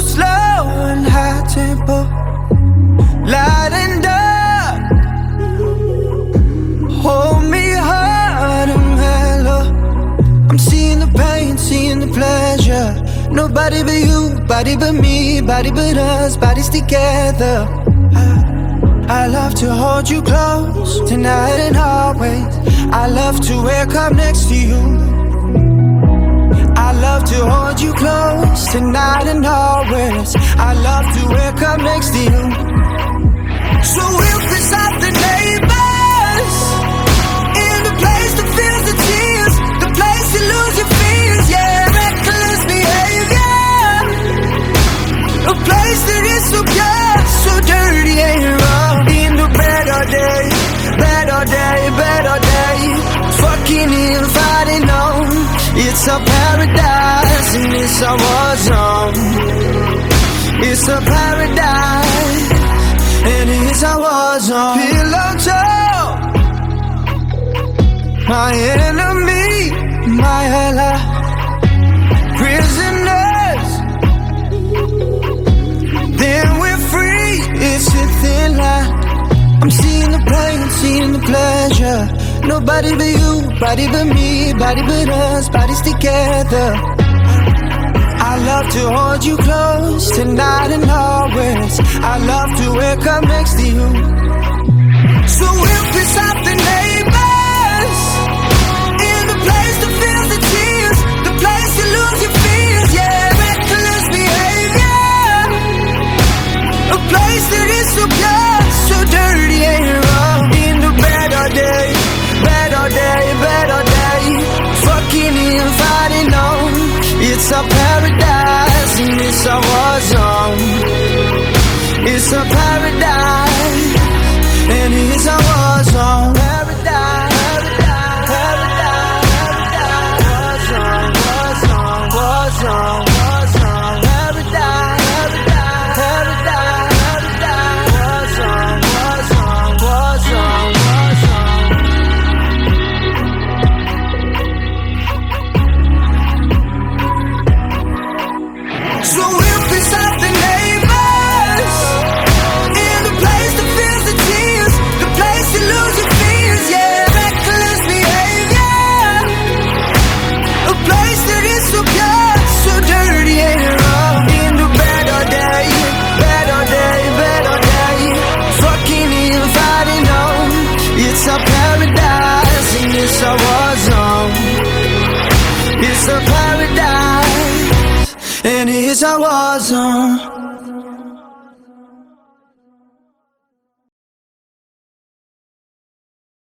slow and high tempo, light and dark. Hold me hard and mellow. I'm seeing the pain, seeing the pleasure. Nobody but you, body but me, body but us, bodies together. I love to hold you close tonight and always. I love to wake up next to you. I love to hold you close tonight and always. I love to wake up next to you. So we'll piss off the neighbors in the place that feels the tears, the place you lose your fears, yeah, reckless behavior, a place that is so pure, so dirty and raw. In the better day, better day, better day, fucking in, fighting on. It's a paradise a war zone. Pillow talk, my enemy, my ally, prisoners. Then we're free. It's a thin line. I'm seeing the pain, seeing the pleasure. Nobody but you, body but me, body but us, bodies together. I love to hold you close tonight and always. I love to wake up next to you. So we'll piss off the neighbors in the place that feels the tears, the place you lose your fears, yeah, reckless behavior, a place that is so pure, so dirty and raw. In the better day, better day, better day, fucking in, fighting on. It's a paradise and it's a war zone. It's a paradise and it's a war zone. A paradise and it's a war zone.